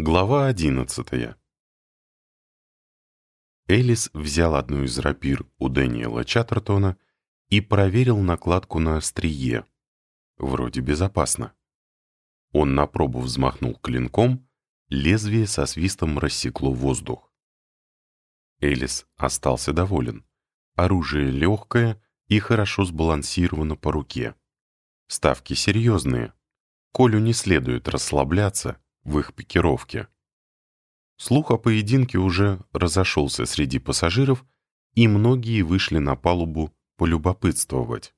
Глава одиннадцатая. Элис взял одну из рапир у Дэниела Чаттертона и проверил накладку на острие. Вроде безопасно. Он на пробу взмахнул клинком, лезвие со свистом рассекло воздух. Элис остался доволен. Оружие легкое и хорошо сбалансировано по руке. Ставки серьезные. Колю не следует расслабляться, в их пикировке. Слух о поединке уже разошелся среди пассажиров, и многие вышли на палубу полюбопытствовать.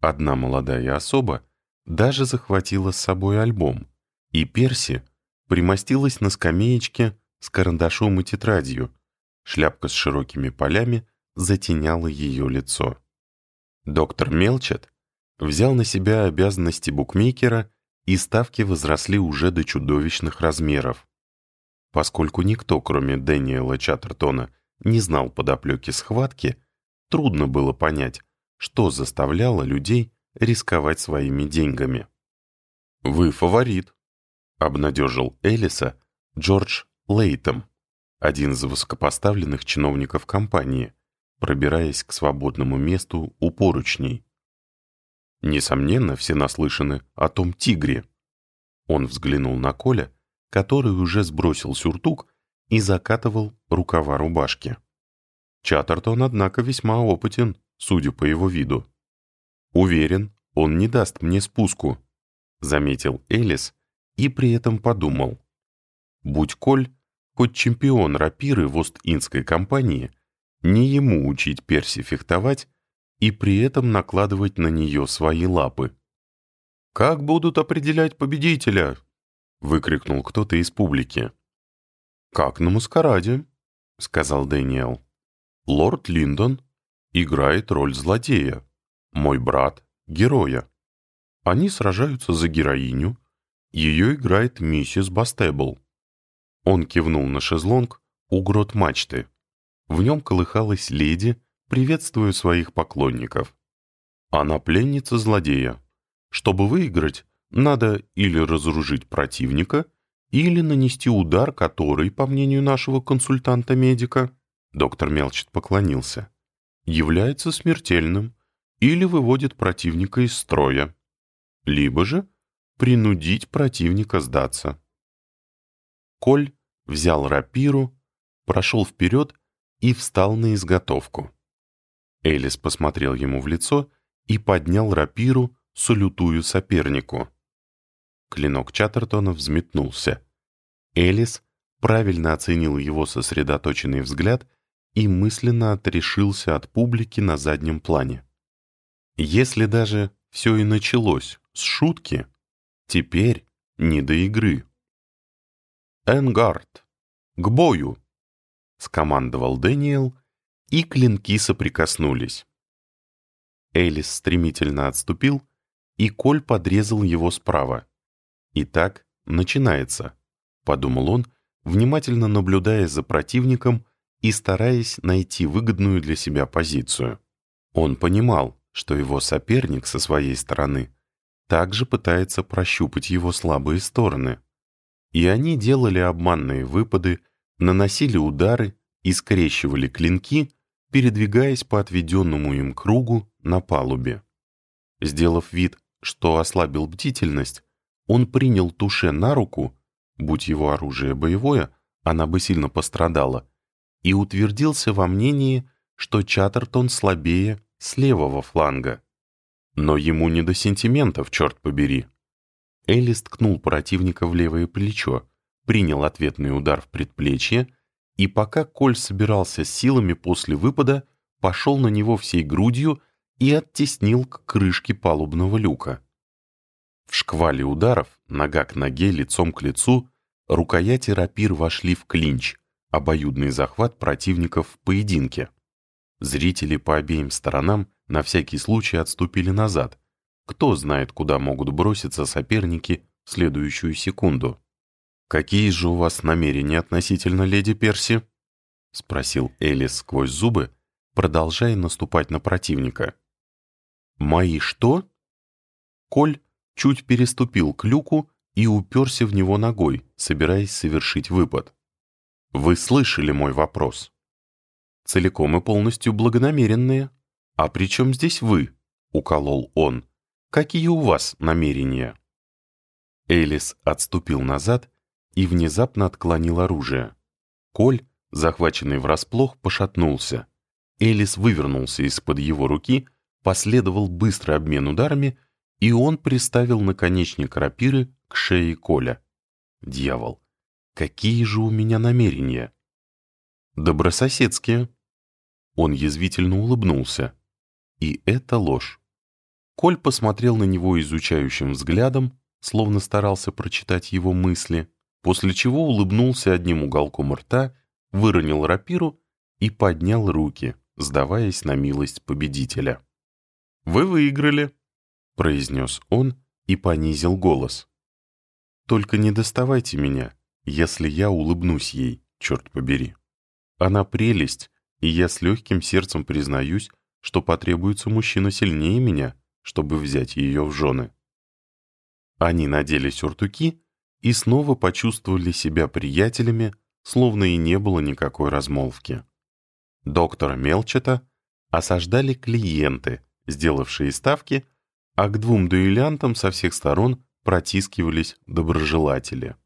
Одна молодая особа даже захватила с собой альбом, и Перси примостилась на скамеечке с карандашом и тетрадью, шляпка с широкими полями затеняла ее лицо. Доктор Мелчет взял на себя обязанности букмекера и ставки возросли уже до чудовищных размеров. Поскольку никто, кроме Дэниела Чаттертона, не знал подоплеки схватки, трудно было понять, что заставляло людей рисковать своими деньгами. «Вы фаворит», — обнадежил Элиса Джордж Лейтом, один из высокопоставленных чиновников компании, пробираясь к свободному месту у поручней. Несомненно, все наслышаны о том тигре. Он взглянул на Коля, который уже сбросил сюртук и закатывал рукава рубашки. Чаттертон, однако, весьма опытен, судя по его виду. «Уверен, он не даст мне спуску», — заметил Элис и при этом подумал. «Будь Коль, хоть чемпион рапиры в Ост-Индской компании, не ему учить Перси фехтовать, и при этом накладывать на нее свои лапы. «Как будут определять победителя?» — выкрикнул кто-то из публики. «Как на маскараде», — сказал Дэниел. «Лорд Линдон играет роль злодея, мой брат — героя. Они сражаются за героиню, ее играет миссис Бастебл». Он кивнул на шезлонг у грот мачты. В нем колыхалась леди приветствую своих поклонников. Она пленница злодея. Чтобы выиграть, надо или разоружить противника, или нанести удар, который, по мнению нашего консультанта-медика, доктор Мелчет поклонился, является смертельным или выводит противника из строя, либо же принудить противника сдаться. Коль взял рапиру, прошел вперед и встал на изготовку. Элис посмотрел ему в лицо и поднял рапиру, салютую сопернику. Клинок Чаттертона взметнулся. Элис правильно оценил его сосредоточенный взгляд и мысленно отрешился от публики на заднем плане. Если даже все и началось с шутки, теперь не до игры. «Энгард! К бою!» — скомандовал Дэниел, и клинки соприкоснулись. Элис стремительно отступил, и Коль подрезал его справа. «Итак, начинается», — подумал он, внимательно наблюдая за противником и стараясь найти выгодную для себя позицию. Он понимал, что его соперник со своей стороны также пытается прощупать его слабые стороны. И они делали обманные выпады, наносили удары и скрещивали клинки, передвигаясь по отведенному им кругу на палубе. Сделав вид, что ослабил бдительность, он принял туше на руку, будь его оружие боевое, она бы сильно пострадала, и утвердился во мнении, что Чаттертон слабее с левого фланга. Но ему не до сентиментов, черт побери. Элис ткнул противника в левое плечо, принял ответный удар в предплечье и пока Коль собирался силами после выпада, пошел на него всей грудью и оттеснил к крышке палубного люка. В шквале ударов, нога к ноге, лицом к лицу, рукояти рапир вошли в клинч, обоюдный захват противников в поединке. Зрители по обеим сторонам на всякий случай отступили назад. Кто знает, куда могут броситься соперники в следующую секунду. «Какие же у вас намерения относительно леди Перси?» — спросил Элис сквозь зубы, продолжая наступать на противника. «Мои что?» Коль чуть переступил к люку и уперся в него ногой, собираясь совершить выпад. «Вы слышали мой вопрос?» «Целиком и полностью благонамеренные. А при чем здесь вы?» — уколол он. «Какие у вас намерения?» Элис отступил назад и внезапно отклонил оружие. Коль, захваченный врасплох, пошатнулся. Элис вывернулся из-под его руки, последовал быстрый обмен ударами, и он приставил наконечник рапиры к шее Коля. Дьявол, какие же у меня намерения? Добрососедские. Он язвительно улыбнулся. И это ложь. Коль посмотрел на него изучающим взглядом, словно старался прочитать его мысли, после чего улыбнулся одним уголком рта, выронил рапиру и поднял руки, сдаваясь на милость победителя. «Вы выиграли», — произнес он и понизил голос. «Только не доставайте меня, если я улыбнусь ей, черт побери. Она прелесть, и я с легким сердцем признаюсь, что потребуется мужчина сильнее меня, чтобы взять ее в жены». Они надели сюртуки и снова почувствовали себя приятелями, словно и не было никакой размолвки. Доктора Мелчета осаждали клиенты, сделавшие ставки, а к двум дуэлянтам со всех сторон протискивались доброжелатели.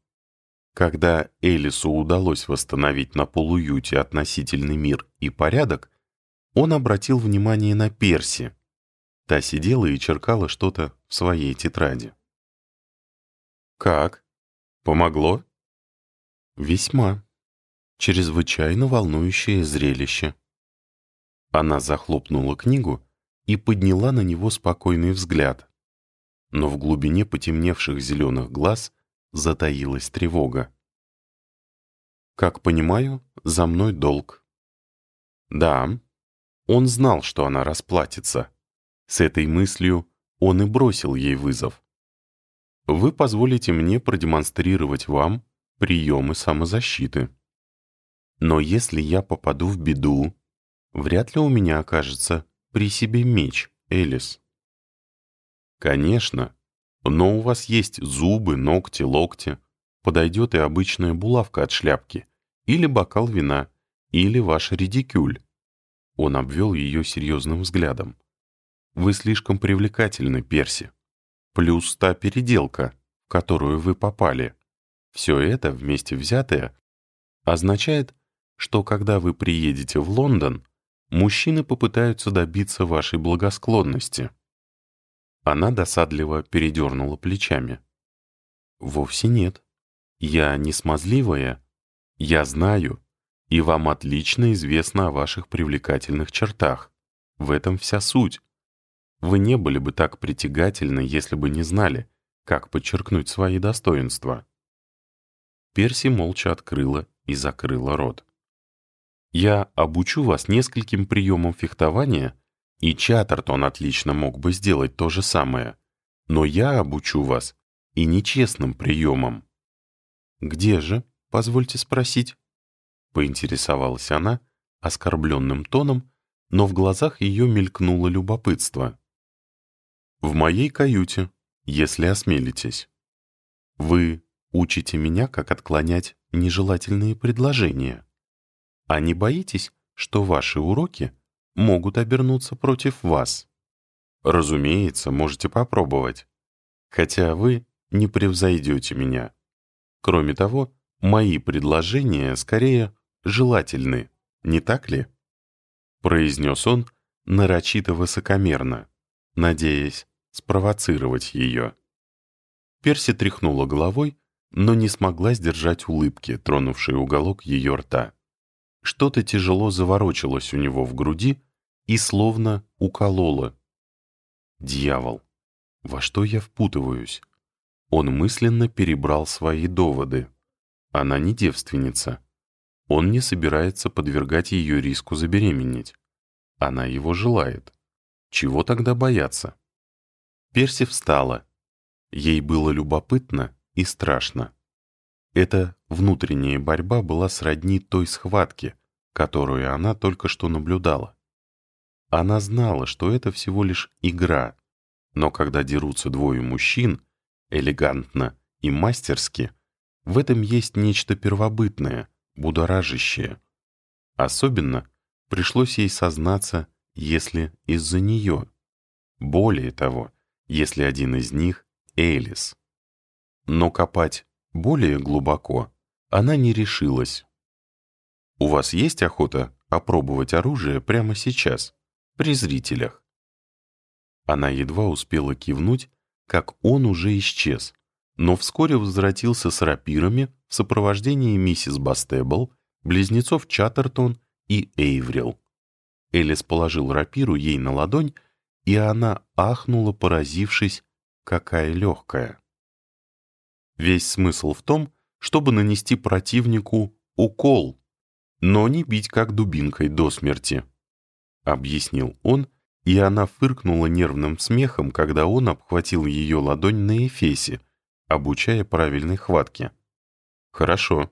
Когда Элису удалось восстановить на полуюте относительный мир и порядок, он обратил внимание на Перси. Та сидела и черкала что-то в своей тетради. «Как? Помогло?» «Весьма. Чрезвычайно волнующее зрелище». Она захлопнула книгу и подняла на него спокойный взгляд. Но в глубине потемневших зеленых глаз затаилась тревога. «Как понимаю, за мной долг». «Да». Он знал, что она расплатится. С этой мыслью он и бросил ей вызов вы позволите мне продемонстрировать вам приемы самозащиты. Но если я попаду в беду, вряд ли у меня окажется при себе меч, Элис. Конечно, но у вас есть зубы, ногти, локти. Подойдет и обычная булавка от шляпки, или бокал вина, или ваш редикюль. Он обвел ее серьезным взглядом. Вы слишком привлекательны, Перси плюс та переделка, в которую вы попали. Все это, вместе взятое, означает, что когда вы приедете в Лондон, мужчины попытаются добиться вашей благосклонности. Она досадливо передернула плечами. «Вовсе нет. Я не смазливая. Я знаю, и вам отлично известно о ваших привлекательных чертах. В этом вся суть. Вы не были бы так притягательны, если бы не знали, как подчеркнуть свои достоинства. Перси молча открыла и закрыла рот. «Я обучу вас нескольким приемам фехтования, и Чаттертон отлично мог бы сделать то же самое, но я обучу вас и нечестным приемам». «Где же, позвольте спросить?» — поинтересовалась она оскорбленным тоном, но в глазах ее мелькнуло любопытство. В моей каюте, если осмелитесь. Вы учите меня, как отклонять нежелательные предложения. А не боитесь, что ваши уроки могут обернуться против вас? Разумеется, можете попробовать. Хотя вы не превзойдете меня. Кроме того, мои предложения скорее желательны, не так ли? Произнес он нарочито высокомерно, надеясь спровоцировать ее. Перси тряхнула головой, но не смогла сдержать улыбки, тронувшей уголок ее рта. Что-то тяжело заворочилось у него в груди и словно укололо. Дьявол! Во что я впутываюсь? Он мысленно перебрал свои доводы. Она не девственница. Он не собирается подвергать ее риску забеременеть. Она его желает. Чего тогда бояться? Перси встала. Ей было любопытно и страшно. Эта внутренняя борьба была сродни той схватке, которую она только что наблюдала. Она знала, что это всего лишь игра, но когда дерутся двое мужчин, элегантно и мастерски, в этом есть нечто первобытное, будоражащее. Особенно пришлось ей сознаться, если из-за нее. Более того, если один из них — Элис. Но копать более глубоко она не решилась. «У вас есть охота опробовать оружие прямо сейчас, при зрителях?» Она едва успела кивнуть, как он уже исчез, но вскоре возвратился с рапирами в сопровождении миссис Бастебл, близнецов Чаттертон и Эйврил. Элис положил рапиру ей на ладонь, и она ахнула, поразившись, какая легкая. Весь смысл в том, чтобы нанести противнику укол, но не бить как дубинкой до смерти, — объяснил он, и она фыркнула нервным смехом, когда он обхватил ее ладонь на эфесе, обучая правильной хватке. «Хорошо.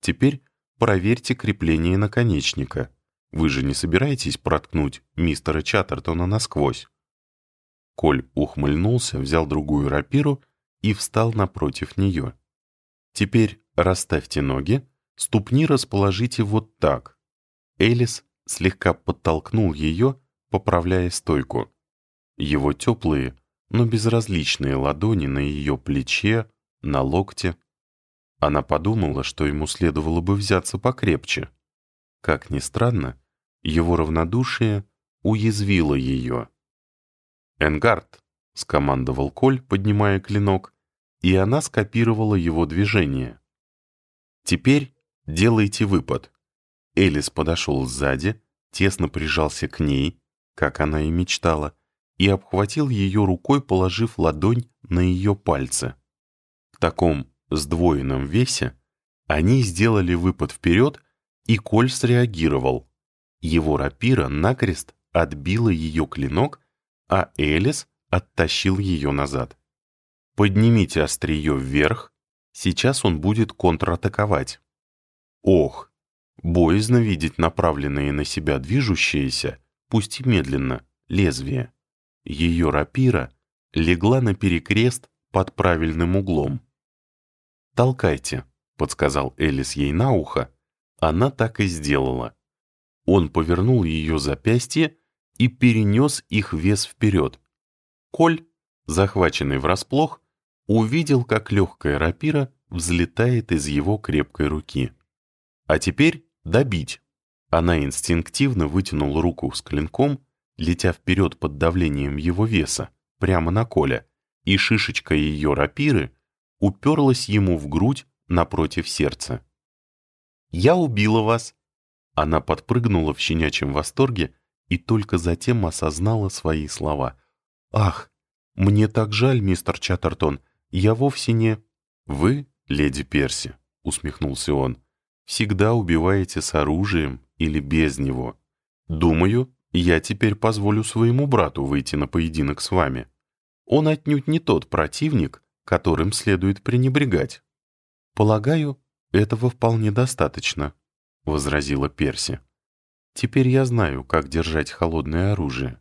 Теперь проверьте крепление наконечника. Вы же не собираетесь проткнуть мистера Чаттертона насквозь?» Коль ухмыльнулся, взял другую рапиру и встал напротив нее. «Теперь расставьте ноги, ступни расположите вот так». Элис слегка подтолкнул ее, поправляя стойку. Его теплые, но безразличные ладони на ее плече, на локте. Она подумала, что ему следовало бы взяться покрепче. Как ни странно, его равнодушие уязвило ее. «Энгард!» — скомандовал Коль, поднимая клинок, и она скопировала его движение. «Теперь делайте выпад». Элис подошел сзади, тесно прижался к ней, как она и мечтала, и обхватил ее рукой, положив ладонь на ее пальцы. В таком сдвоенном весе они сделали выпад вперед, и Коль среагировал. Его рапира накрест отбила ее клинок, а Элис оттащил ее назад. «Поднимите острие вверх, сейчас он будет контратаковать». Ох, боязно видеть направленные на себя движущиеся, пусть и медленно, лезвие. Ее рапира легла на перекрест под правильным углом. «Толкайте», — подсказал Элис ей на ухо. Она так и сделала. Он повернул ее запястье и перенес их вес вперед. Коль, захваченный врасплох, увидел, как легкая рапира взлетает из его крепкой руки. А теперь добить. Она инстинктивно вытянула руку с клинком летя вперед под давлением его веса, прямо на Коля, и шишечка ее рапиры уперлась ему в грудь напротив сердца. «Я убила вас!» Она подпрыгнула в щенячьем восторге и только затем осознала свои слова. «Ах, мне так жаль, мистер Чаттертон, я вовсе не...» «Вы, леди Перси», — усмехнулся он, — «всегда убиваете с оружием или без него. Думаю, я теперь позволю своему брату выйти на поединок с вами. Он отнюдь не тот противник, которым следует пренебрегать. Полагаю, этого вполне достаточно, — возразила Перси. Теперь я знаю, как держать холодное оружие.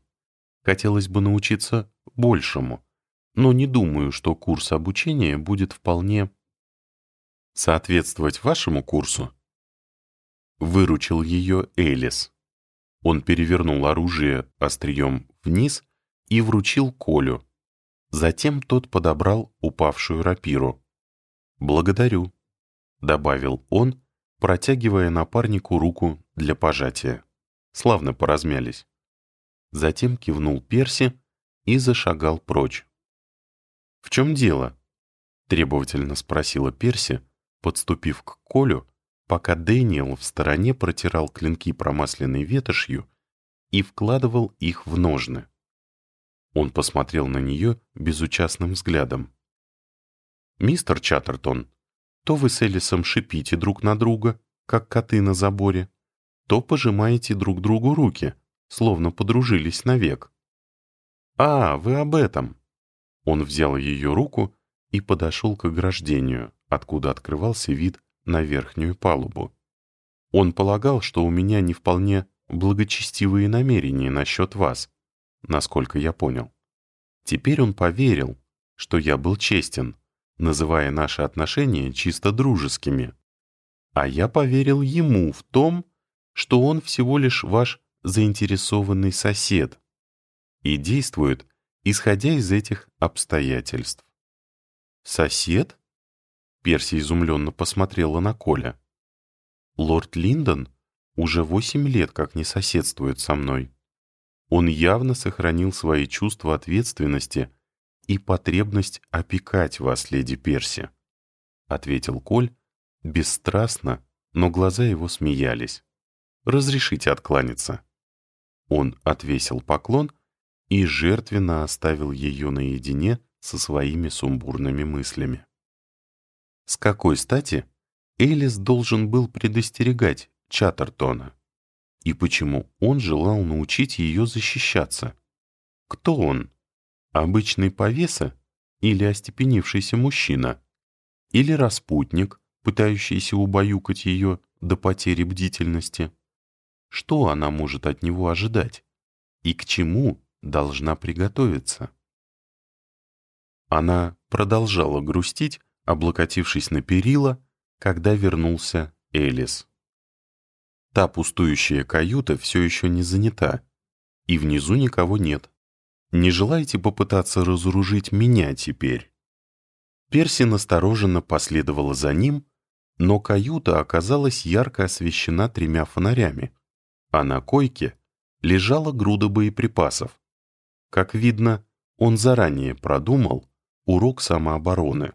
Хотелось бы научиться большему, но не думаю, что курс обучения будет вполне соответствовать вашему курсу. Выручил ее Элис. Он перевернул оружие острием вниз и вручил Колю. Затем тот подобрал упавшую рапиру. «Благодарю», — добавил он, протягивая напарнику руку для пожатия. Славно поразмялись. Затем кивнул Перси и зашагал прочь. «В чем дело?» — требовательно спросила Перси, подступив к Колю пока Дэниел в стороне протирал клинки промасленной ветошью и вкладывал их в ножны. Он посмотрел на нее безучастным взглядом. «Мистер Чаттертон, то вы с Элисом шипите друг на друга, как коты на заборе, то пожимаете друг другу руки, словно подружились навек». «А, вы об этом!» Он взял ее руку и подошел к ограждению, откуда открывался вид на верхнюю палубу. Он полагал, что у меня не вполне благочестивые намерения насчет вас, насколько я понял. Теперь он поверил, что я был честен, называя наши отношения чисто дружескими. А я поверил ему в том, что он всего лишь ваш заинтересованный сосед и действует, исходя из этих обстоятельств. «Сосед?» Перси изумленно посмотрела на Коля. «Лорд Линдон уже восемь лет как не соседствует со мной. Он явно сохранил свои чувства ответственности и потребность опекать вас, леди Перси», — ответил Коль, бесстрастно, но глаза его смеялись. «Разрешите откланяться». Он отвесил поклон и жертвенно оставил ее наедине со своими сумбурными мыслями. С какой стати Элис должен был предостерегать Чаттертона? И почему он желал научить ее защищаться? Кто он? Обычный повеса или остепенившийся мужчина? Или распутник, пытающийся убаюкать ее до потери бдительности? Что она может от него ожидать? И к чему должна приготовиться? Она продолжала грустить, облокотившись на перила, когда вернулся Элис. Та пустующая каюта все еще не занята, и внизу никого нет. Не желаете попытаться разоружить меня теперь?» Перси настороженно последовала за ним, но каюта оказалась ярко освещена тремя фонарями, а на койке лежала груда боеприпасов. Как видно, он заранее продумал урок самообороны.